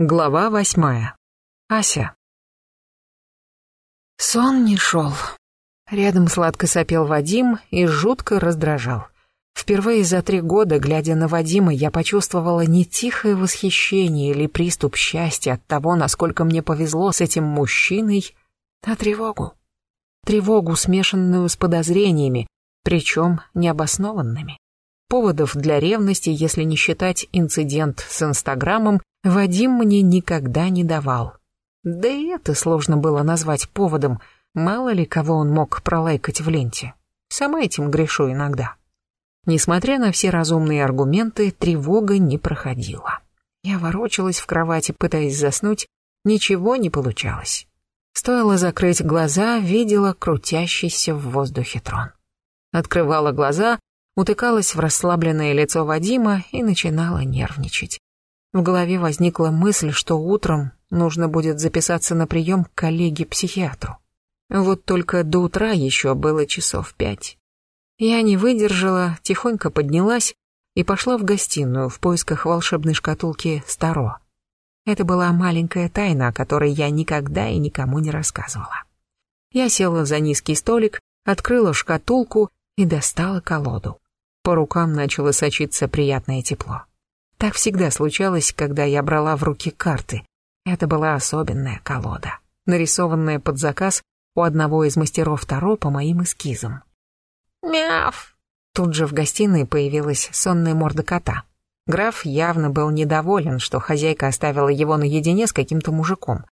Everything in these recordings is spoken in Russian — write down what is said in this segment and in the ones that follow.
Глава восьмая. Ася. Сон не шел. Рядом сладко сопел Вадим и жутко раздражал. Впервые за три года, глядя на Вадима, я почувствовала не тихое восхищение или приступ счастья от того, насколько мне повезло с этим мужчиной, а тревогу. Тревогу, смешанную с подозрениями, причем необоснованными. Поводов для ревности, если не считать инцидент с Инстаграмом, Вадим мне никогда не давал. Да и это сложно было назвать поводом, мало ли кого он мог пролайкать в ленте. Сама этим грешу иногда. Несмотря на все разумные аргументы, тревога не проходила. Я ворочалась в кровати, пытаясь заснуть, ничего не получалось. Стоило закрыть глаза, видела крутящийся в воздухе трон. Открывала глаза, утыкалась в расслабленное лицо Вадима и начинала нервничать. В голове возникла мысль, что утром нужно будет записаться на прием к коллеге-психиатру. Вот только до утра еще было часов пять. Я не выдержала, тихонько поднялась и пошла в гостиную в поисках волшебной шкатулки Старо. Это была маленькая тайна, о которой я никогда и никому не рассказывала. Я села за низкий столик, открыла шкатулку и достала колоду. По рукам начало сочиться приятное тепло. Так всегда случалось, когда я брала в руки карты. Это была особенная колода, нарисованная под заказ у одного из мастеров Таро по моим эскизам. «Мяв!» Тут же в гостиной появилась сонная морда кота. Граф явно был недоволен, что хозяйка оставила его наедине с каким-то мужиком.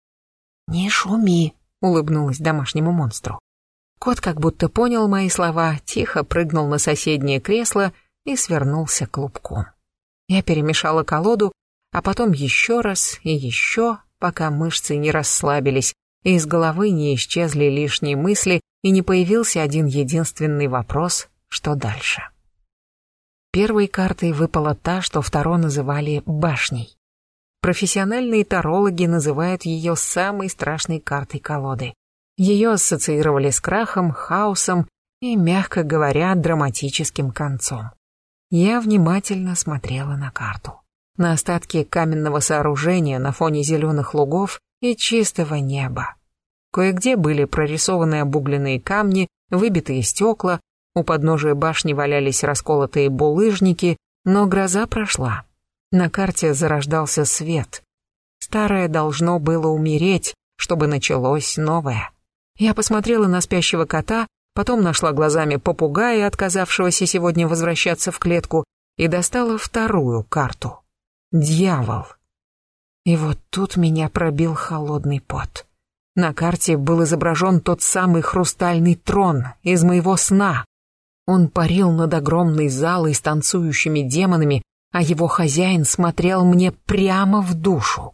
«Не шуми», — улыбнулась домашнему монстру. Кот как будто понял мои слова, тихо прыгнул на соседнее кресло и свернулся клубком. Я перемешала колоду, а потом еще раз и еще, пока мышцы не расслабились, и из головы не исчезли лишние мысли, и не появился один единственный вопрос, что дальше. Первой картой выпала та, что второ называли «башней». Профессиональные тарологи называют ее самой страшной картой колоды. Ее ассоциировали с крахом, хаосом и, мягко говоря, драматическим концом. Я внимательно смотрела на карту. На остатки каменного сооружения на фоне зеленых лугов и чистого неба. Кое-где были прорисованы обугленные камни, выбитые стекла, у подножия башни валялись расколотые булыжники, но гроза прошла. На карте зарождался свет. Старое должно было умереть, чтобы началось новое. Я посмотрела на спящего кота, потом нашла глазами попугая, отказавшегося сегодня возвращаться в клетку, и достала вторую карту. Дьявол. И вот тут меня пробил холодный пот. На карте был изображен тот самый хрустальный трон из моего сна. Он парил над огромной залой с танцующими демонами, а его хозяин смотрел мне прямо в душу.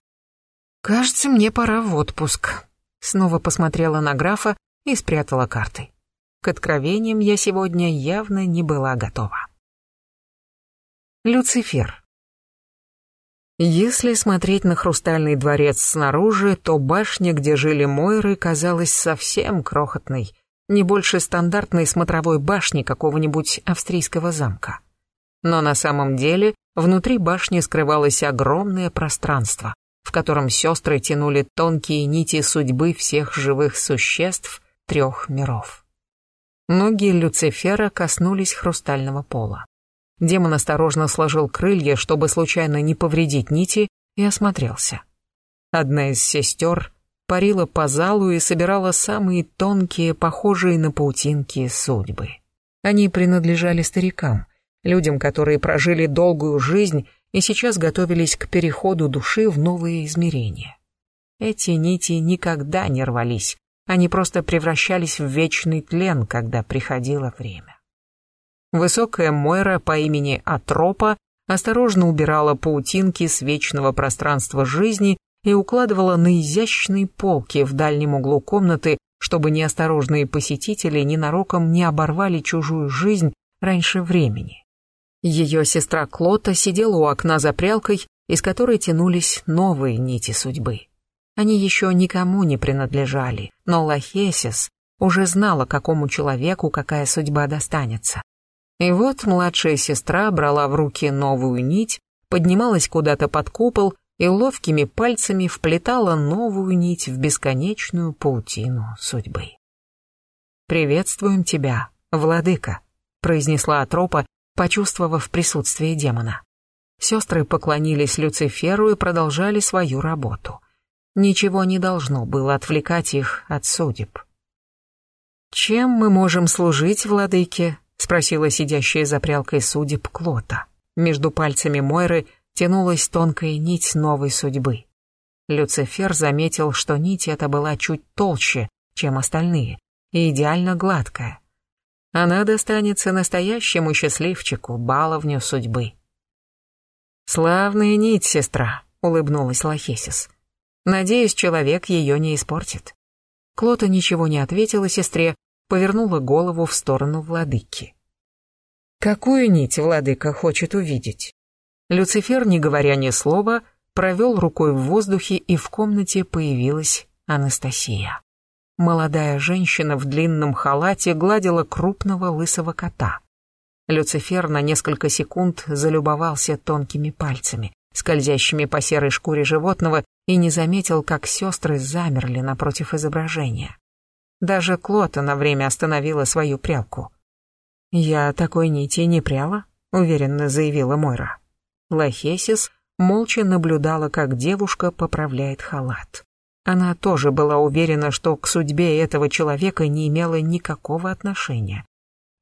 «Кажется, мне пора в отпуск», — снова посмотрела на графа и спрятала карты. К откровениям я сегодня явно не была готова. Люцифер. Если смотреть на хрустальный дворец снаружи, то башня, где жили Мойры, казалась совсем крохотной, не больше стандартной смотровой башни какого-нибудь австрийского замка. Но на самом деле внутри башни скрывалось огромное пространство, в котором сестры тянули тонкие нити судьбы всех живых существ трех миров. Ноги Люцифера коснулись хрустального пола. Демон осторожно сложил крылья, чтобы случайно не повредить нити, и осмотрелся. Одна из сестер парила по залу и собирала самые тонкие, похожие на паутинки судьбы. Они принадлежали старикам, людям, которые прожили долгую жизнь и сейчас готовились к переходу души в новые измерения. Эти нити никогда не рвались, они просто превращались в вечный тлен, когда приходило время. Высокая Мойра по имени Атропа осторожно убирала паутинки с вечного пространства жизни и укладывала на изящные полки в дальнем углу комнаты, чтобы неосторожные посетители ненароком не оборвали чужую жизнь раньше времени. Ее сестра Клота сидела у окна за прялкой, из которой тянулись новые нити судьбы. Они еще никому не принадлежали, но Лахесис уже знала, какому человеку какая судьба достанется. И вот младшая сестра брала в руки новую нить, поднималась куда-то под купол и ловкими пальцами вплетала новую нить в бесконечную паутину судьбы. «Приветствуем тебя, владыка», — произнесла Атропа, почувствовав присутствие демона. Сестры поклонились Люциферу и продолжали свою работу. Ничего не должно было отвлекать их от судеб. «Чем мы можем служить, владыке?» — спросила сидящая за прялкой судеб Клота. Между пальцами Мойры тянулась тонкая нить новой судьбы. Люцифер заметил, что нить эта была чуть толще, чем остальные, и идеально гладкая. Она достанется настоящему счастливчику, баловню судьбы. «Славная нить, сестра», — улыбнулась Лохесис. «Надеюсь, человек ее не испортит». Клота ничего не ответила сестре, повернула голову в сторону владыки. «Какую нить владыка хочет увидеть?» Люцифер, не говоря ни слова, провел рукой в воздухе, и в комнате появилась Анастасия. Молодая женщина в длинном халате гладила крупного лысого кота. Люцифер на несколько секунд залюбовался тонкими пальцами, скользящими по серой шкуре животного, и не заметил, как сестры замерли напротив изображения. Даже Клота на время остановила свою прялку. «Я такой нити не пряла», — уверенно заявила Мойра. Лахесис молча наблюдала, как девушка поправляет халат. Она тоже была уверена, что к судьбе этого человека не имела никакого отношения.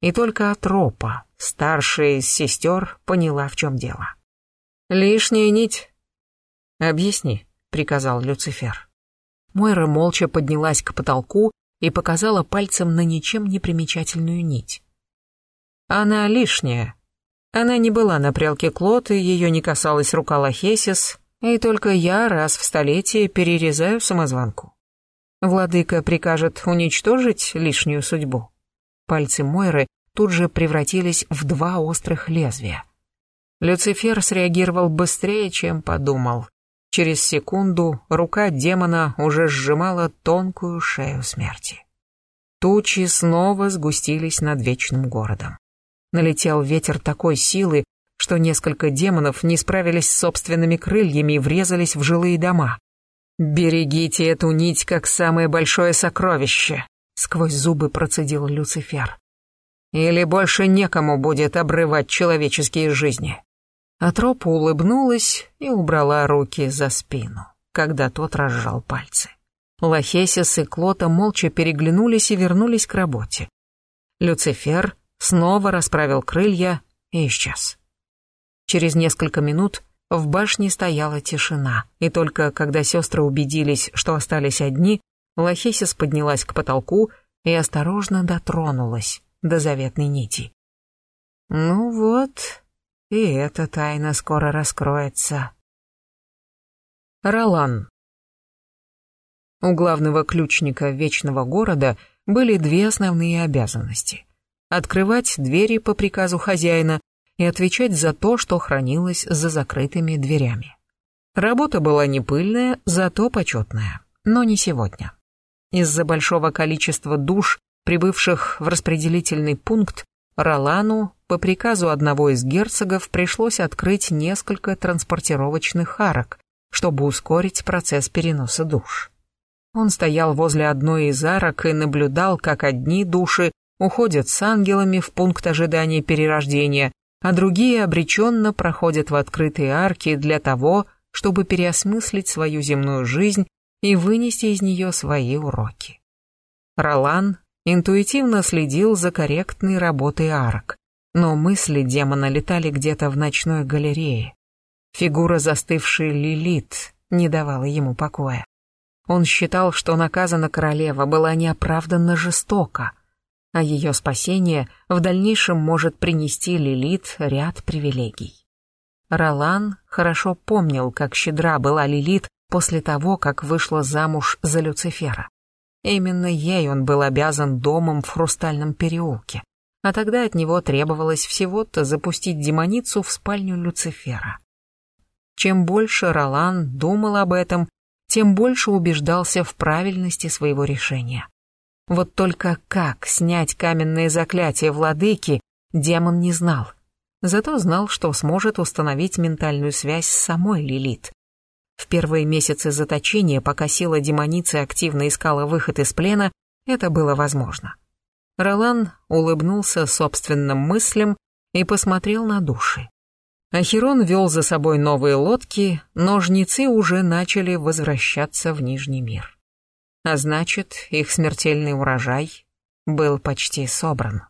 И только Атропа, старшая из сестер, поняла, в чем дело. «Лишняя нить». «Объясни», — приказал Люцифер. Мойра молча поднялась к потолку и показала пальцем на ничем не примечательную нить. «Она лишняя», она не была на прялке Клод, и ее не касалась рука Лахесис, и только я раз в столетие перерезаю самозванку. Владыка прикажет уничтожить лишнюю судьбу. Пальцы Мойры тут же превратились в два острых лезвия. Люцифер среагировал быстрее, чем подумал. Через секунду рука демона уже сжимала тонкую шею смерти. Тучи снова сгустились над вечным городом. Налетел ветер такой силы, что несколько демонов не справились с собственными крыльями и врезались в жилые дома. «Берегите эту нить как самое большое сокровище», — сквозь зубы процедил Люцифер. «Или больше некому будет обрывать человеческие жизни». Атропа улыбнулась и убрала руки за спину, когда тот разжал пальцы. Лохесис и Клота молча переглянулись и вернулись к работе. Люцифер снова расправил крылья и исчез. Через несколько минут в башне стояла тишина, и только когда сестры убедились, что остались одни, Лохесис поднялась к потолку и осторожно дотронулась до заветной нити. «Ну вот, и эта тайна скоро раскроется». Ролан. У главного ключника Вечного Города были две основные обязанности открывать двери по приказу хозяина и отвечать за то, что хранилось за закрытыми дверями. Работа была не пыльная, зато почетная, но не сегодня. Из-за большого количества душ, прибывших в распределительный пункт, Ролану по приказу одного из герцогов пришлось открыть несколько транспортировочных арок, чтобы ускорить процесс переноса душ. Он стоял возле одной из арок и наблюдал, как одни души уходят с ангелами в пункт ожидания перерождения, а другие обреченно проходят в открытые арки для того, чтобы переосмыслить свою земную жизнь и вынести из нее свои уроки. Ролан интуитивно следил за корректной работой арок, но мысли демона летали где-то в ночной галерее. Фигура застывшей Лилит не давала ему покоя. Он считал, что наказана королева была неоправданно жестока, а ее спасение в дальнейшем может принести Лилит ряд привилегий. Ролан хорошо помнил, как щедра была Лилит после того, как вышла замуж за Люцифера. Именно ей он был обязан домом в Хрустальном переулке, а тогда от него требовалось всего-то запустить демоницу в спальню Люцифера. Чем больше Ролан думал об этом, тем больше убеждался в правильности своего решения. Вот только как снять каменное заклятие владыки, демон не знал. Зато знал, что сможет установить ментальную связь с самой Лилит. В первые месяцы заточения, пока сила демоницы активно искала выход из плена, это было возможно. Ролан улыбнулся собственным мыслям и посмотрел на души. Ахерон вел за собой новые лодки, но жнецы уже начали возвращаться в Нижний мир. А значит, их смертельный урожай был почти собран.